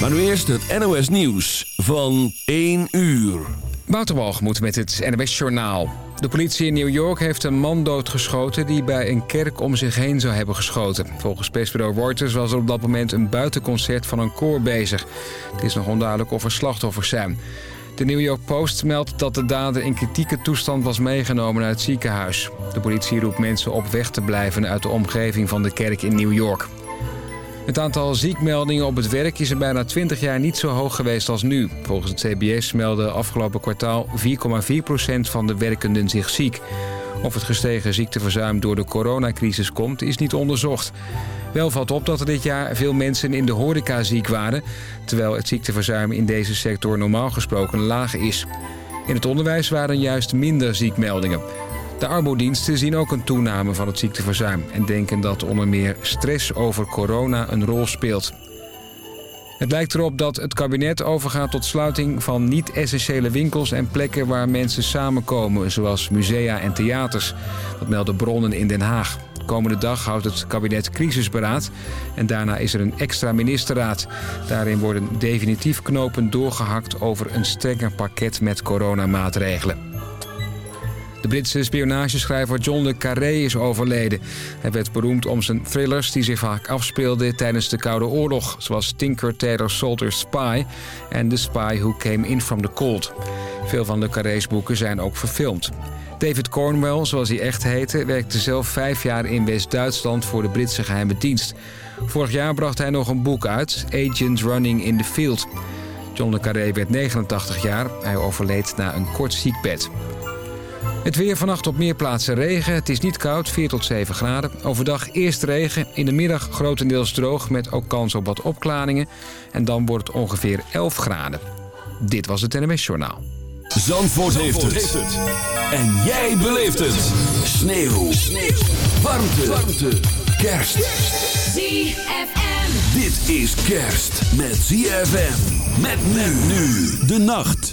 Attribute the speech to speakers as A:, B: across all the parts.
A: Maar nu eerst het NOS Nieuws van 1 uur.
B: Waterwalgemoed met het NOS Journaal. De politie in New York heeft een man doodgeschoten... die bij een kerk om zich heen zou hebben geschoten. Volgens persbureau Reuters was er op dat moment een buitenconcert van een koor bezig. Het is nog onduidelijk of er slachtoffers zijn. De New York Post meldt dat de dader in kritieke toestand was meegenomen naar het ziekenhuis. De politie roept mensen op weg te blijven uit de omgeving van de kerk in New York. Het aantal ziekmeldingen op het werk is in bijna 20 jaar niet zo hoog geweest als nu. Volgens het CBS meldde afgelopen kwartaal 4,4% van de werkenden zich ziek. Of het gestegen ziekteverzuim door de coronacrisis komt, is niet onderzocht. Wel valt op dat er dit jaar veel mensen in de horeca ziek waren... terwijl het ziekteverzuim in deze sector normaal gesproken laag is. In het onderwijs waren juist minder ziekmeldingen. De arbodiensten zien ook een toename van het ziekteverzuim... en denken dat onder meer stress over corona een rol speelt. Het lijkt erop dat het kabinet overgaat tot sluiting van niet-essentiële winkels... en plekken waar mensen samenkomen, zoals musea en theaters. Dat melden bronnen in Den Haag. Komende dag houdt het kabinet crisisberaad en daarna is er een extra ministerraad. Daarin worden definitief knopen doorgehakt over een strenger pakket met coronamaatregelen. De Britse spionageschrijver John le Carré is overleden. Hij werd beroemd om zijn thrillers die zich vaak afspeelden tijdens de Koude Oorlog... zoals Tinker Tailor Soldier Spy en The Spy Who Came In From The Cold. Veel van le Carré's boeken zijn ook verfilmd. David Cornwell, zoals hij echt heette, werkte zelf vijf jaar in West-Duitsland voor de Britse geheime dienst. Vorig jaar bracht hij nog een boek uit, Agents Running in the Field. John le Carré werd 89 jaar. Hij overleed na een kort ziekbed. Het weer vannacht op meer plaatsen regen. Het is niet koud, 4 tot 7 graden. Overdag eerst regen, in de middag grotendeels droog... met ook kans op wat opklaringen. En dan wordt het ongeveer 11 graden. Dit was het NMS Journaal.
A: Zandvoort, heeft, het. En jij beleeft het. Sneeuw. Sneeuw. Warmte. Warmte. Kerst.
C: ZFM.
A: Dit is kerst met ZFM. Met men nu de nacht.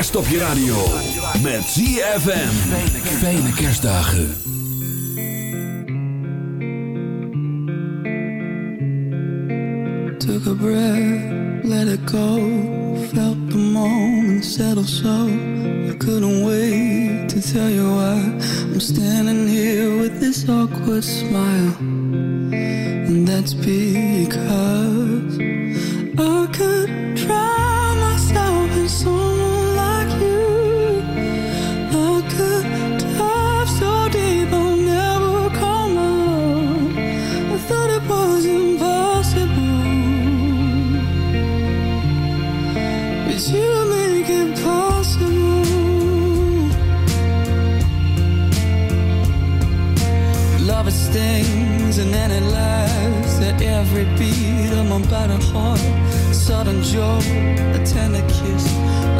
D: Kerst op je radio. Met ZFM. Fijne kerstdagen.
E: Took a breath, let it go. Felt the moment settle so. I couldn't wait to tell you why. I'm standing here with this awkward smile. And that's because I could battered heart, sudden joy, a tender kiss.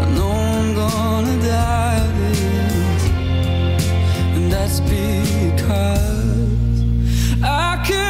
E: I know I'm gonna die of this, and that's because I could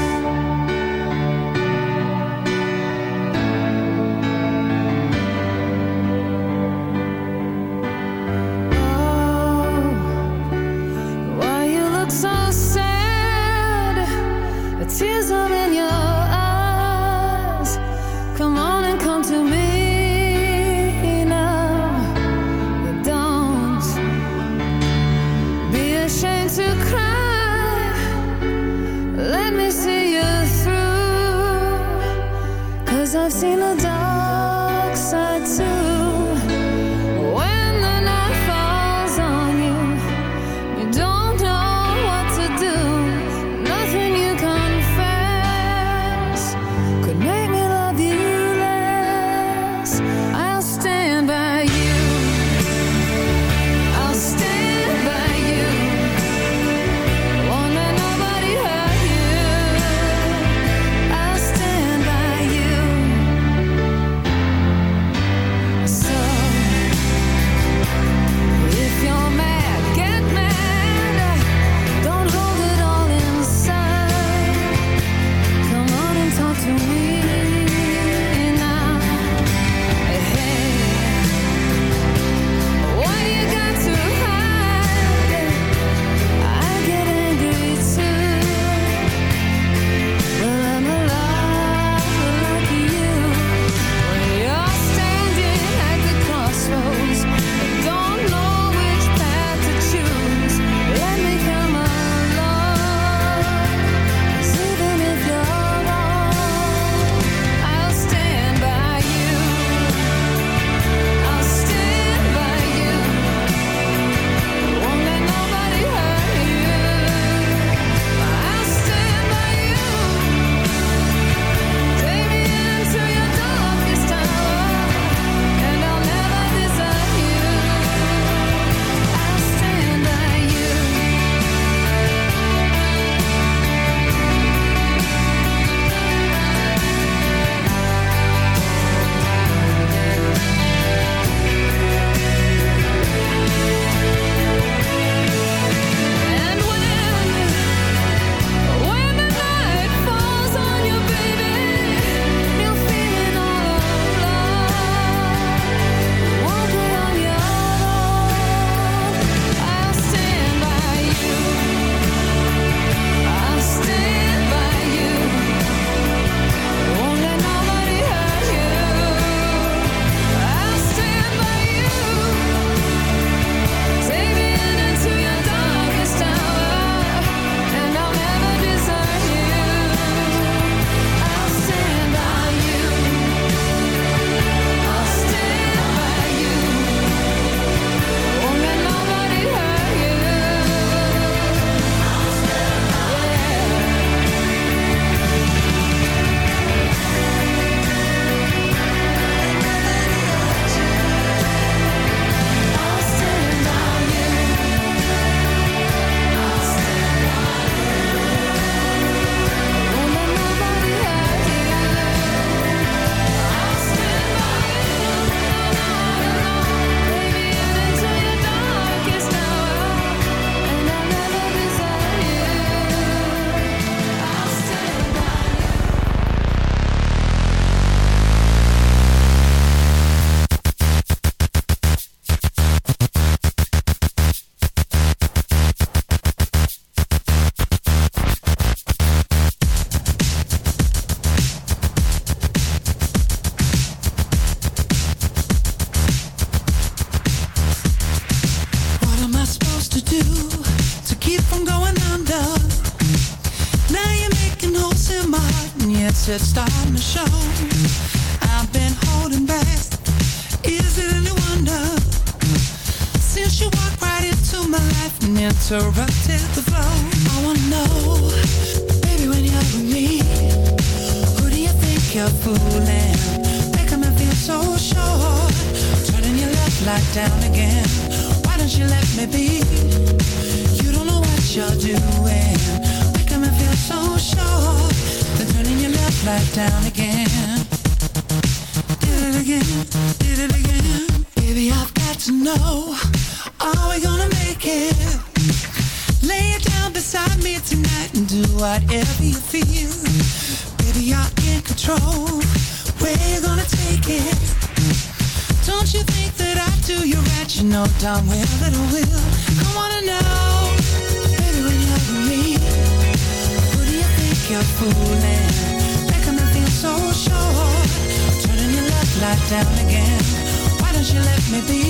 F: you
G: left me be.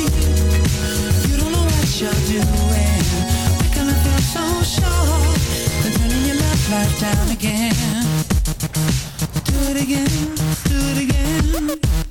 G: You don't know what you're doing. Making I feel so sure. But turning your love life down again. Do it again, do it again.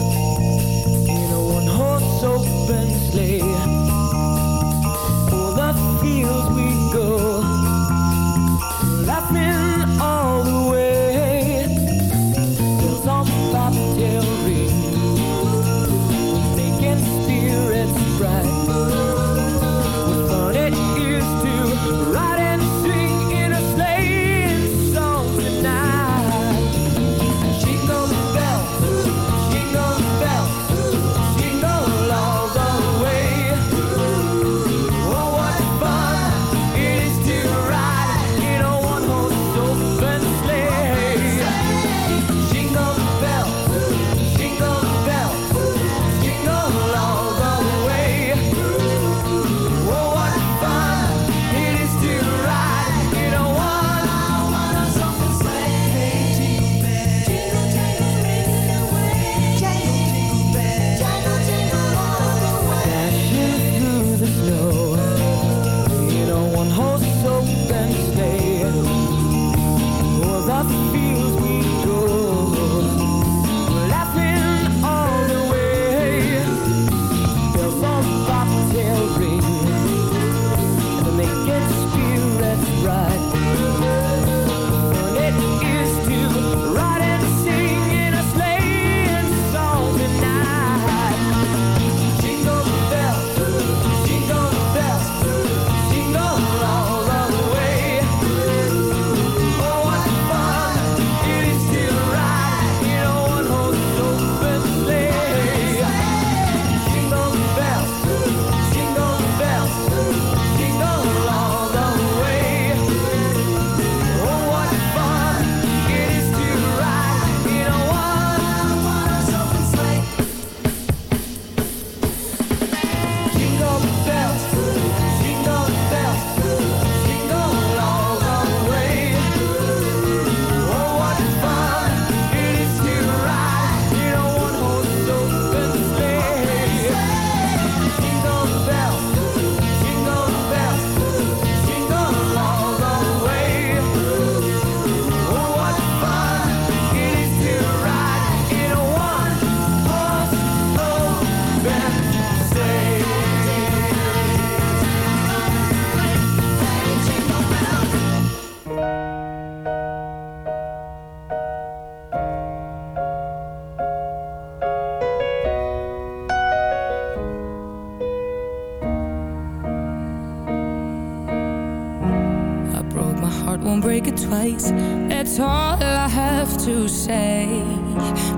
C: Have to say.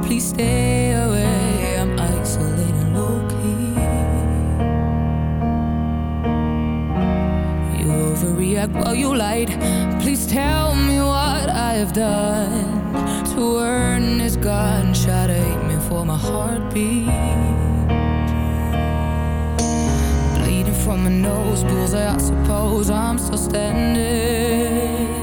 C: Please stay away. I'm isolating low key. You overreact while you lied. Please tell me what I have done to earn this gunshot me for my heartbeat. Bleeding from my nose, bullseye. I suppose I'm still standing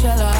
H: Coachella.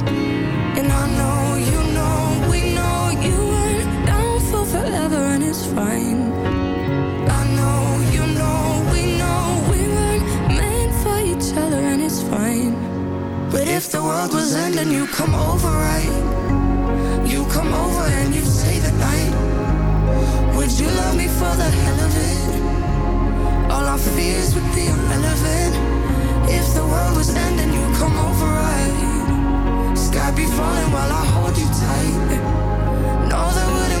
F: Be irrelevant. If the world was ending, you come overright. Sky be falling while I hold you tight. No, there wouldn't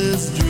H: endless dream.